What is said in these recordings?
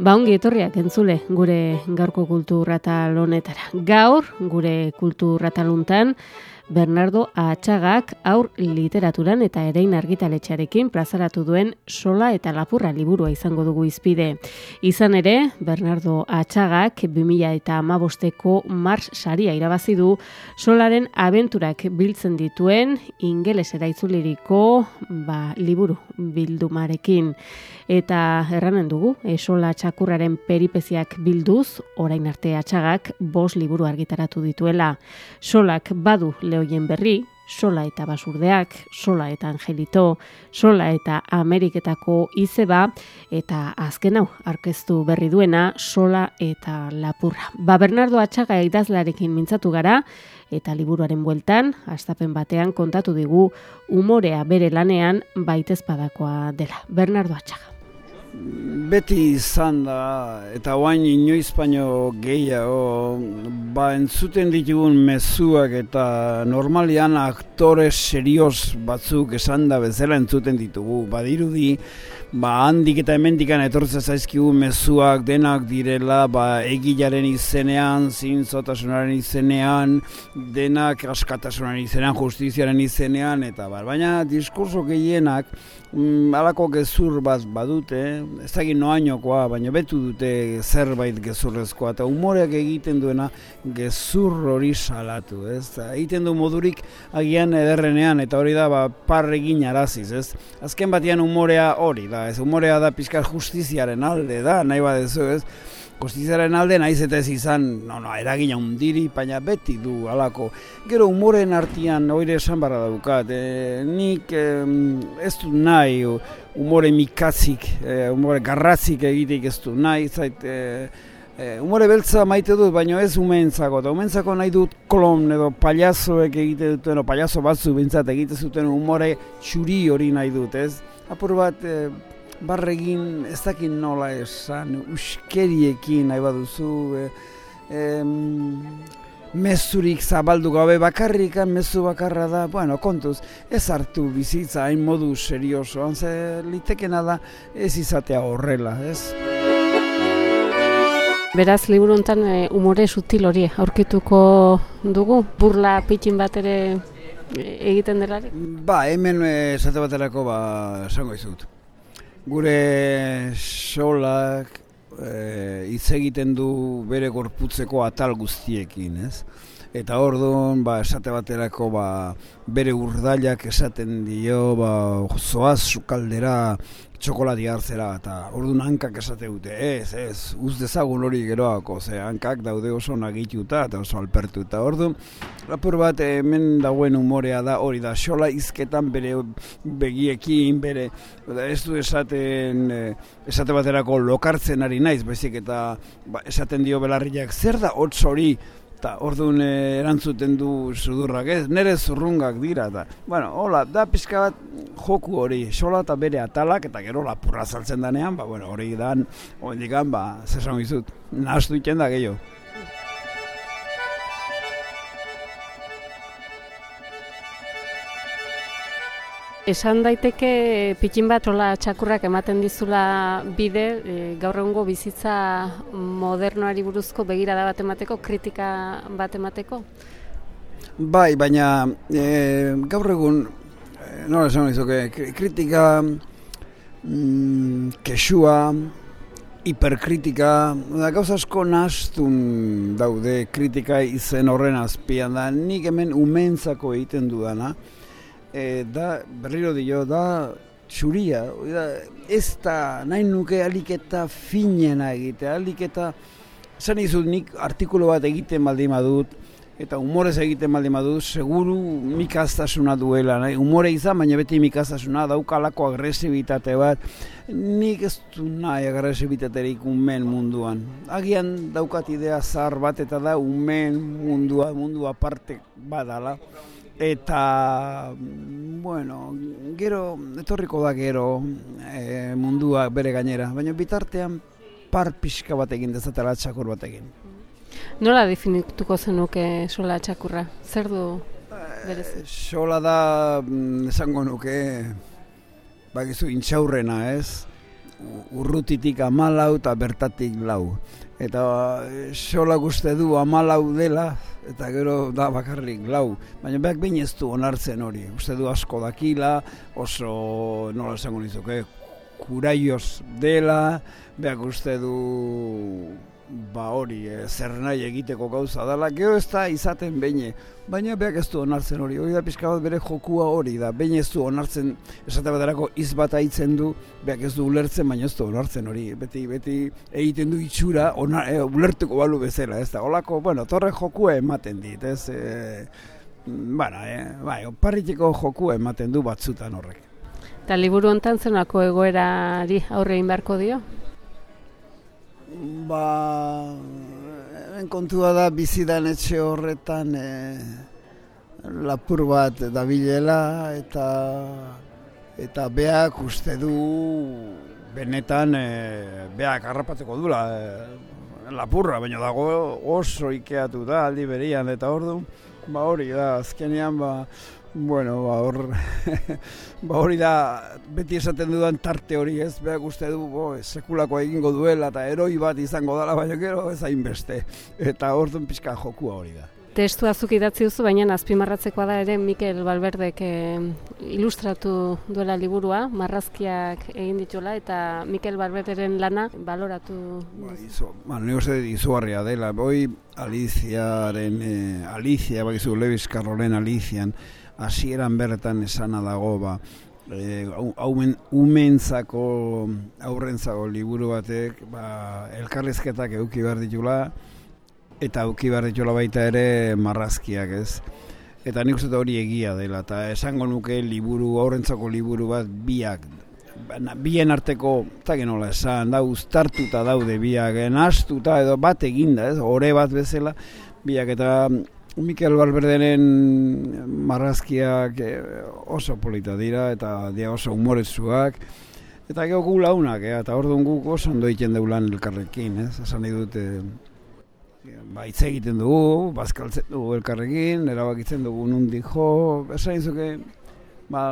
Ba ongi etorriak entzule gure gaurko kulturratal honetara. Gaur gure kulturrataluntan Bernardo Atxagak aur literaturan eta erein argitaletxarekin plazaratu duen sola eta lapurra liburua izango dugu izpide. Izan ere, Bernardo Atxagak 2000 eta amabosteko Mars saria irabazi du solaren abenturak biltzen dituen ingelesera itzuliriko ba, liburu bildumarekin. Eta erranen dugu, esola txakurraren peripeziak bilduz, orain arte atxagak bos liburu argitaratu dituela. Solak badu lehoien berri, sola eta basurdeak, sola eta angelito, sola eta ameriketako izeba, eta azken hau, arkeztu berri duena, sola eta lapurra. Ba Bernardo Atxaga idazlarekin mintzatu gara, eta liburuaren bueltan, astapen batean kontatu digu, umorea bere lanean baitezpadakoa dela. Bernardo Atxaga. Beti izan da, eta oain inoiz baino gehiago, ba entzuten ditugun mezuak eta normalian aktore serioz batzuk esan da bezala entzuten ditugu. Badirudi, ba handik eta hemendikan etortzen zaizkigu mezuak denak direla, ba egilaren izenean, zintzotasunaren izenean, denak askatasunaren izenean, justiziaren izenean, eta bar. Baina diskurso gehienak, mm, alako gezur bat badute, ez dakit noainokoa, baina betu dute zerbait gezurrezkoa, eta umoreak egiten duena gezur hori salatu, ez? Egiten du modurik agian ederrenean, eta hori da, ba, parregin araziz, ez? Azken batean umorea hori da, ez? Umorea da pizkar justiziaren alde da, nahi badezu, ez? Justiziaren alde naiz eta ez izan, no, no, eragina undiri, baina beti du alako. Gero umoren artian oire esan barra daukat, e, nik e, ez du nahi umore mikatzik, e, umore garratzik egitek ez du nahi, zait, e, e, umore beltza maite dut, baina ez umentzako, eta umentzako nahi dut klon edo paliazoek egite duten, o paliazo batzu bintzat egite zuten umore txuri hori nahi dut, ez? Apur bat, e, barregin ez dakit nola esan, uskeriekin nahi baduzu, e, em, mezurik zabaldu gabe bakarrikan mezu bakarra da, bueno, kontuz, ez hartu bizitza hain modu seriosoan, ze litekena da ez izatea horrela, ez? Beraz, liburu honetan e, umore sutil hori aurkituko dugu, burla pitin bat ere e, egiten delarik? Ba, hemen e, esate baterako, ba, esango izut. Gure solak e, hitz egiten du bere gorputzeko atal guztiekin, ez? Eta orduan, ba, esate baterako, ba, bere urdailak esaten dio, ba, zoaz sukaldera txokolati hartzera, eta orduan hankak esate dute, ez, ez, uz dezagun hori geroako, ze hankak daude oso nagituta eta oso alpertu, eta orduan, lapur bat hemen dagoen umorea da, hori da, xola izketan bere begiekin, bere, ez du esaten, esate baterako lokartzen ari naiz, baizik eta ba, esaten dio belarriak, zer da hotz hori, eta orduan erantzuten du sudurrak ez, nire zurrungak dira, eta, bueno, hola, da pizka bat joku hori, sola eta bere atalak, eta gero lapurra saltzen danean, ba, bueno, hori dan, dikan, ba, zesan bizut, nahaztu iten da gehiago. Esan daiteke pikin bat hola txakurrak ematen dizula bide e, gaur egungo bizitza modernoari buruzko begirada bat emateko, kritika bat emateko? Bai, baina e, gaur egun, e, nola esan dizuke, kritika, mm, kesua, hiperkritika, da gauza asko nahastun daude kritika izen horren azpian da, nik hemen umentzako egiten dudana, e, da berriro dio, da txuria, da, ez da nahi nuke aliketa finena egite, aliketa, zan izut nik artikulu bat egiten baldin badut, eta humorez egiten baldin badu, seguru mikaztasuna duela, nahi? humore izan, baina beti mikaztasuna, daukalako agresibitate bat, nik ez du nahi agresibitaterik umen munduan. Agian daukat idea zar bat eta da umen mundua, mundua parte badala. Eta, bueno, gero, etorriko da gero e, mundua bere gainera, baina bitartean par pixka bat egin dezatela txakur bat egin. Nola definituko zenuke sola txakurra? Zer du berez? Eh, sola da, mm, esango nuke, bakizu intxaurrena ez, urrutitik amalau eta bertatik lau. Eta eh, sola guzti du amalau dela, eta gero da bakarrik lau. Baina behak behin ez du onartzen hori. Uste du asko dakila, oso, nola esango nizuke, kuraioz dela, behak uste du ba hori, e, zer nahi egiteko gauza dela, geho ez da izaten beine, baina beak ez du onartzen hori, hori da pixka bat bere jokua hori da, behin ez du onartzen, esate bat erako izbat aitzen du, beak ez du ulertzen, baina ez du onartzen hori, beti, beti egiten du itxura, ona, e, ulertuko balu bezala, ez da, holako, bueno, torre jokua ematen dit, ez, e, bueno, e, bai, parritiko jokua ematen du batzutan horrek. Eta liburu hontan zenako egoerari aurre beharko dio? Ba, kontua da bizidan etxe horretan e, lapur bat dabilela eta eta beak uste du benetan e, beak harrapatzeko dula e, lapurra, baina dago oso ikeatu da aldi berian eta ordu ba hori da azkenean ba Bueno, ba, hor, ba, hori da, beti esaten dudan tarte hori ez, behak uste du, bo, sekulako egingo duela eta eroi bat izango dela, baina gero ez hainbeste. Eta hor duen pixka jokua hori da. Testu azuk idatzi duzu, baina azpimarratzekoa da ere Mikel Balberdek eh, ilustratu duela liburua, marrazkiak egin dituela, eta Mikel Balberderen lana baloratu. Ba, izo, ba, izugarria dela, boi Aliziaren, eh, Alizia, bakizu, Lewis Carrollen Alizian, hasieran bertan esana dago ba e, aumen, umentzako aurrentzako liburu batek ba, elkarrizketak eduki behar ditula eta eduki behar ditula baita ere marrazkiak ez? Eta nik uste hori egia dela eta esango nuke liburu aurrentzako liburu bat biak bien arteko eta genola esan da uztartuta daude biak astuta edo bat eginda ez? Ore bat bezala biak eta Mikel Balberdenen marrazkiak eh, oso polita dira eta dia oso humoretsuak eta gero gu launak, eh, eta orduan guk oso ondo egiten dugu lan elkarrekin, ez? Esan nahi dute ba, hitz egiten dugu, bazkaltzen dugu elkarrekin, erabakitzen dugu nundi jo, esan izuke, ba,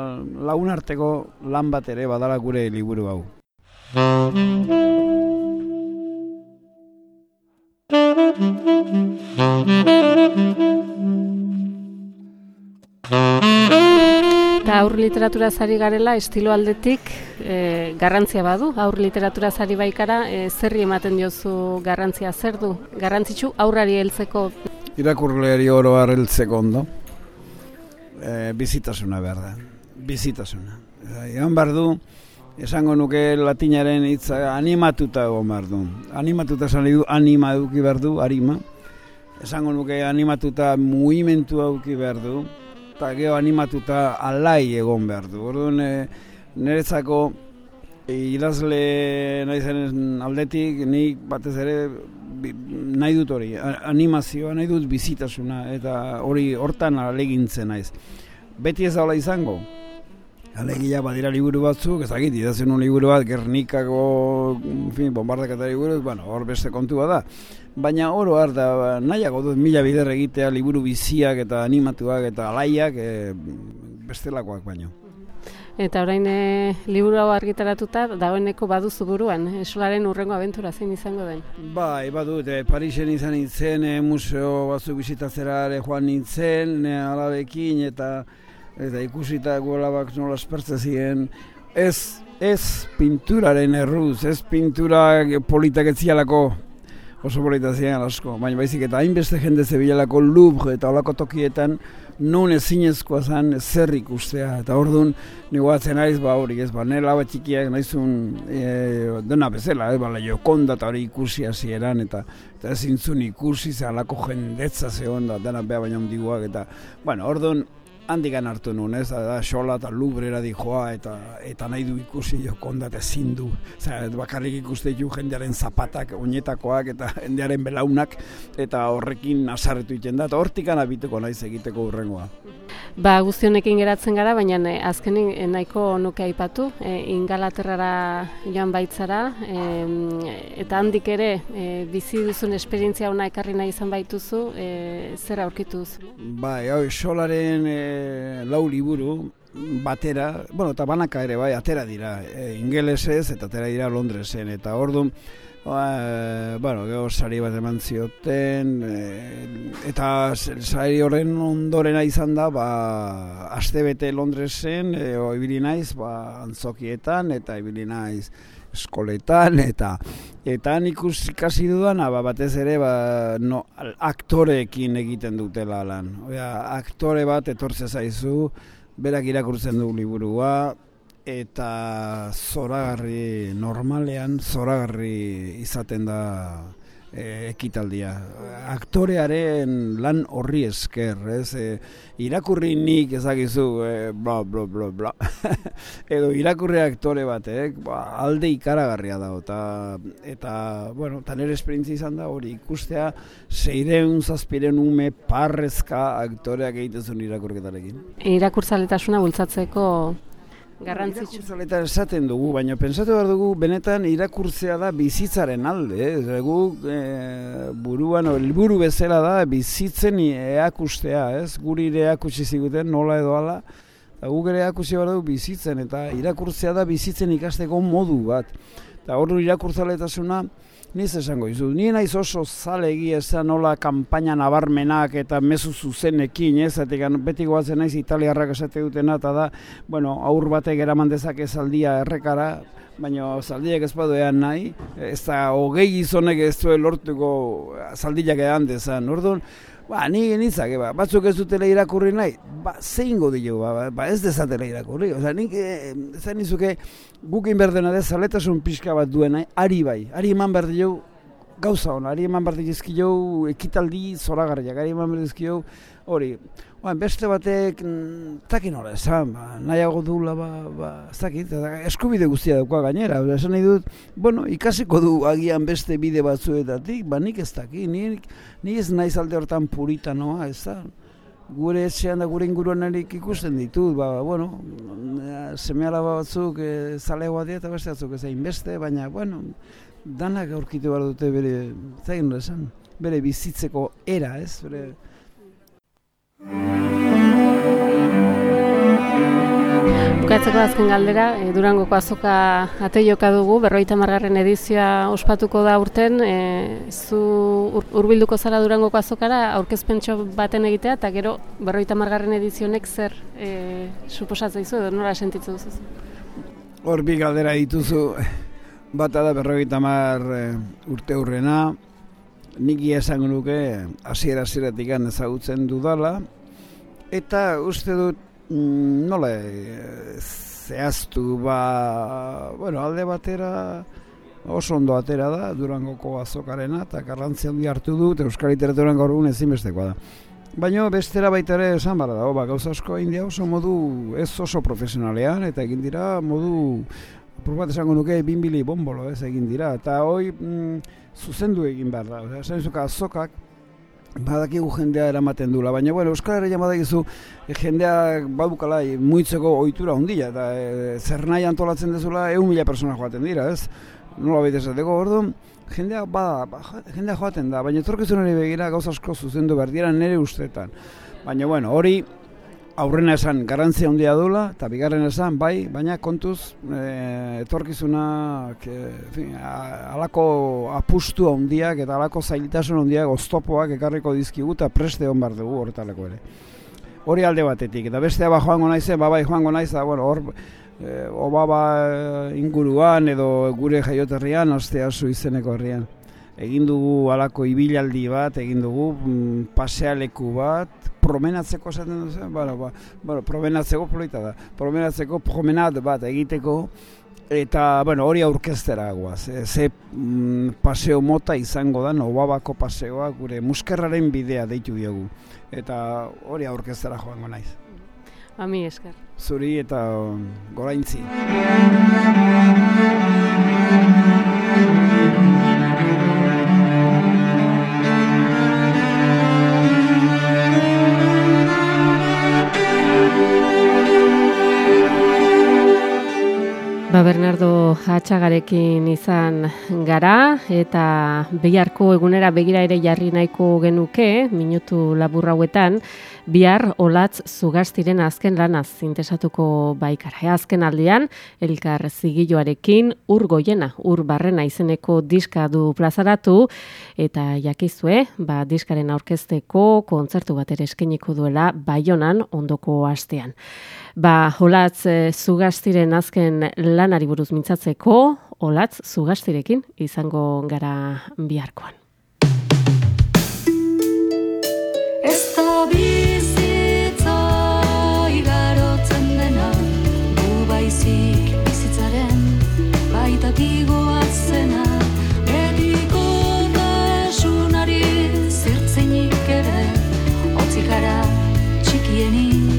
laun arteko lan bat ere badala gure liburu hau. Eta aur literatura zari garela, estilo aldetik, e, garrantzia badu, aur literatura zari baikara, e, zerri ematen diozu garrantzia zer du? Garrantzitsu aurrari heltzeko? Irakurleari oro heltzeko ondo, e, bizitasuna behar da, bizitasuna. Egan behar du, esango nuke latinaren hitza animatuta egon behar du. Animatuta esan du, anima eduki behar du, harima. Esango nuke animatuta muimentu eduki behar du eta geho animatuta alai egon behar du. Orduan, e, niretzako e, idazle nahi zen aldetik, nik batez ere nahi dut hori, animazioa, nahi dut bizitasuna, eta hori hortan alegintzen naiz. Beti ez daula izango, Alegia badira liburu batzuk, ezagit, idazen un liburu bat, Gernikako, en fin, bombardaketa liburu, bueno, hor beste kontua da. Baina oro har da, nahiago dut mila bider egitea liburu biziak eta animatuak eta alaiak, e, bestelakoak baino. Eta orain e, liburu hau argitaratuta, dagoeneko baduzu buruan, esolaren urrengo abentura zein izango den? Bai, badut, e, Parisen izan nintzen, e, museo batzuk bizitatzera joan nintzen, e, alabekin, eta eta ikusita guela bak nola espertze ziren, ez ez pinturaren erruz, ez pintura politak etzialako oso polita ziren asko, baina baizik eta hainbeste jende zebilelako Louvre eta olako tokietan nun ezinezkoa zen zer ikustea, eta orduan nigo atzen naiz, ba hori ez, ba nela bat txikiak naizun e, dena bezala, ez, ba jokonda eta hori ikusi hasieran eta eta ezin zuen ikusi ze alako jendetza zegoen da, dena beha baina ondiguak, eta, bueno, orduan handikan hartu nuen, ez, da, xola eta lubrera di joa, eta, eta nahi du ikusi jo kondat ezin du. Zer, bakarrik ikuste ju jendearen zapatak, oinetakoak, eta jendearen belaunak, eta horrekin asarretu iten da, eta hortikan abituko naiz egiteko urrengoa. Ba, guztionekin geratzen gara, baina eh, azkenin eh, nahiko nuke aipatu, e, ingalaterrara joan baitzara, eta handik ere e, bizi duzun esperientzia ona ekarri nahi izan baituzu, e, zer aurkituz? Ba, hau, solaren e, lau liburu, batera, bueno, eta banaka ere, bai, atera dira, e, ingelesez eta atera dira Londresen, eta orduan, Ba, bueno, gero sari bat eman zioten, e, eta sari horren ondorena izan da, ba, aste bete Londresen, e, o, ibili naiz, ba, antzokietan, eta ibili naiz eskoletan, eta eta nik ikasi dudana, ba, batez ere, ba, no, aktoreekin egiten dutela lan. Oia, aktore bat etortze zaizu, berak irakurtzen du liburua, eta zoragarri normalean zoragarri izaten da e, ekitaldia. Aktorearen lan horri esker, ez? E, irakurri nik ezagizu, e, bla, bla, bla, bla. Edo irakurri aktore batek, ba, alde ikaragarria da, eta, eta bueno, eta nire esperientzia izan da, hori ikustea, zeireun zazpiren ume parrezka aktoreak egitezun irakurketarekin. Irakurtzaletasuna bultzatzeko garrantzitsu. Irakurtzaletan esaten dugu, baina pensatu behar dugu benetan irakurtzea da bizitzaren alde. Eh? Gu e, buruan, helburu bezala da bizitzen eakustea, ez? Guri ere eakutsi ziguten nola edo ala. Guk ere eakutsi behar dugu bizitzen, eta irakurtzea da bizitzen ikasteko modu bat. Eta hor irakurtzaletasuna, Niz esango izu, ni naiz oso zalegi esan nola kanpaina nabarmenak eta mezu zuzenekin, ez? Zatik, beti goatzen naiz italiarrak esate dutena, eta da, bueno, aur batek eraman dezake zaldia errekara, baina zaldiak ez badoean nahi, ez da, hogei gizonek ez duen lortuko zaldiak edan dezan. Orduan, Ba, ni genitzak, ba, batzuk ez dutela irakurri nahi, ba, zein godi jo, ba, ba, ez dezatela irakurri. Osa, nik, e, zain nizuke, gukin berdena dez, zaletasun pixka bat duen nahi, ari bai, ari eman berdi jo, gauza hona, ari eman berdi jizki jo, ekitaldi zoragarriak, ari eman berdi jizki jo, hori, Ba, beste batek, mm, takin hori, esan, ba, nahiago dula, ba, ba, zakit, eskubide guztia dauka gainera, esan nahi dut, bueno, ikasiko du agian beste bide batzuetatik, ba, nik ez daki, nik, nik ez naiz alde hortan purita noa, ez da, gure etxean da gure inguruan erik ikusten ditut, ba, bueno, seme batzuk e, zalegoa dira eta beste batzuk ezain beste, baina, bueno, danak aurkitu behar dute bere, zain esan, bere bizitzeko era, ez, bere, Bukatzeko azken galdera, e, Durangoko azoka ate dugu, berroita margarren edizioa ospatuko da urten, e, zu hurbilduko zara Durangoko azokara, aurkezpentso baten egitea, eta gero berroita margarren edizionek zer e, suposatzen izu, edo nora sentitzu duzu? Hor bi galdera dituzu, bata da berroita mar urte hurrena, nik esango nuke hasiera hasieratik ezagutzen dudala eta uste dut mm, nola eh, zehaztu ba bueno, alde batera oso ondo atera da Durangoko azokarena eta garrantzia handi hartu dut Euskal Literaturan gaur egun ezinbestekoa da. Baina bestera baita ere esan bara da, ba, gauza asko india oso modu ez oso profesionalean eta egin dira modu probat esango nuke binbili bombolo ez egin dira eta hoi mm, zuzendu egin behar da. Esan izuka azokak, badakigu jendea eramaten dula, baina bueno, Euskal Herria badakizu e, jendea badukala muitzeko ohitura handia eta e, zer nahi antolatzen dezula egun mila persona joaten dira, ez? Nola baita esateko, orduan, jendea, ba, ba, jendea joaten da, baina etorkizunari begira gauza asko zuzendu behar dira nire ustetan. Baina bueno, hori aurrena esan garantzia handia dula, eta bigarren esan, bai, baina kontuz e, etorkizuna e, fin, alako apustu handiak eta alako zailitasun handiak oztopoak ekarriko dizkigu eta preste hon bar dugu horretaleko ere. Hori alde batetik, eta bestea ba joango naizen, ba bai joango naiz, da, bueno, hor e, obaba inguruan edo gure jaioterrian asteazu izeneko herrian. Egin dugu halako ibilaldi bat, egin dugu mm, pasealeku bat, promenatzeko esaten duzu, bueno, ba, bueno, promenatzeko polita da, promenatzeko promenat bat egiteko, eta, bueno, hori aurkeztera guaz, e, ze mm, paseo mota izango da, obabako paseoa, gure muskerraren bidea deitu diogu, eta hori aurkeztera joango naiz. Ami esker. Zuri eta goraintzi. Ba Bernardo Hatxagarekin izan gara eta biharko egunera begira ere jarri nahiko genuke minutu labur hauetan bihar olatz zugastiren azken lanaz zintesatuko baikara. E, azken aldean elkar zigiloarekin ur goiena, ur barrena izeneko diska du plazaratu eta jakizue, ba diskaren aurkezteko kontzertu bat ere eskeniko duela Baionan ondoko astean. Ba, olatz e, zugastiren azken lanari buruz mintzatzeko, olatz zugastirekin izango gara biharkoan. Ez da bizitza igarotzen dena, bizitzaren baita zena, betiko tasunari ere, otzikara txikieni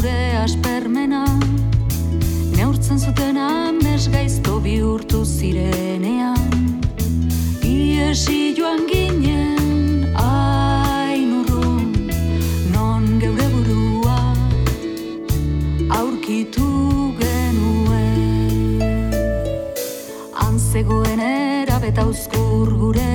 gure aspermena, neurtzen zuten amez gaizto bihurtu zirenean. Iesi joan ginen hain urrun, non geure burua aurkitu genuen. Han zegoen erabeta uzkur gure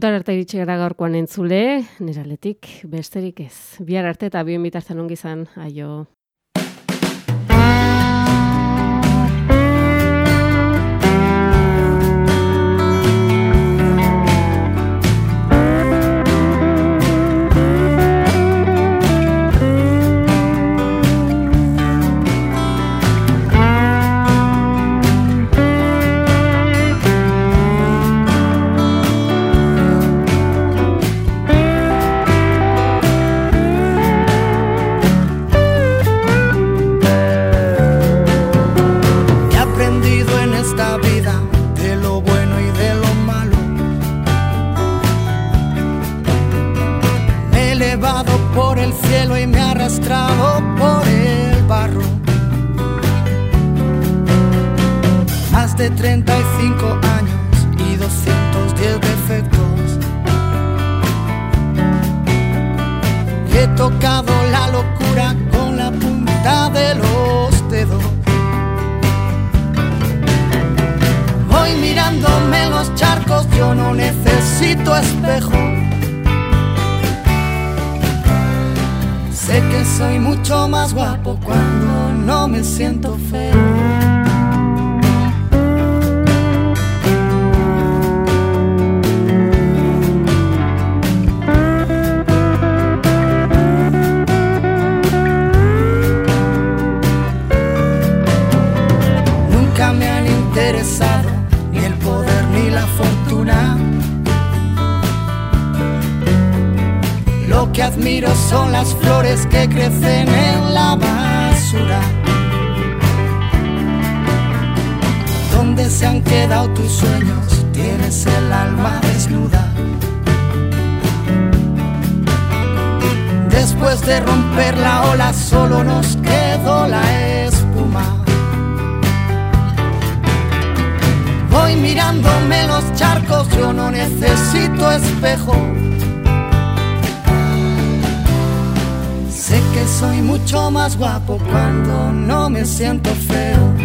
Bauntar arte iritsi gara gaurkoan entzule, niraletik besterik ez. Bihar arte eta bien bitartzen ongi izan, aio. Tocado la locura con la punta de los dedos. Voy mirándome los charcos, yo no necesito espejo. Sé que soy mucho más guapo cuando no me siento feo. Que admiro son las flores que crecen en la basura. ¿Dónde se han quedado tus sueños? Tienes el alma desnuda. Después de romper la ola solo nos quedó la espuma. Voy mirándome los charcos, yo no necesito espejo. Sé que soy mucho más guapo cuando no me siento feo.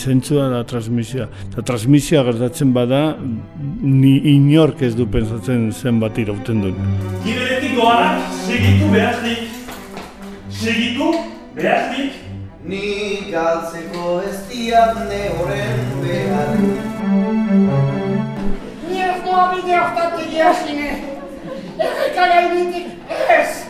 Zentzua da transmisioa. Eta transmisioa gertatzen bada, ni inork ez du pensatzen zenbat irauten duen. Gibeletik doanak segitu behaznik. Segitu behaznik. Ni galtzeko ez diat ne horren behar Ni ez doa bide hortatik jasine. Errekara iritik ez.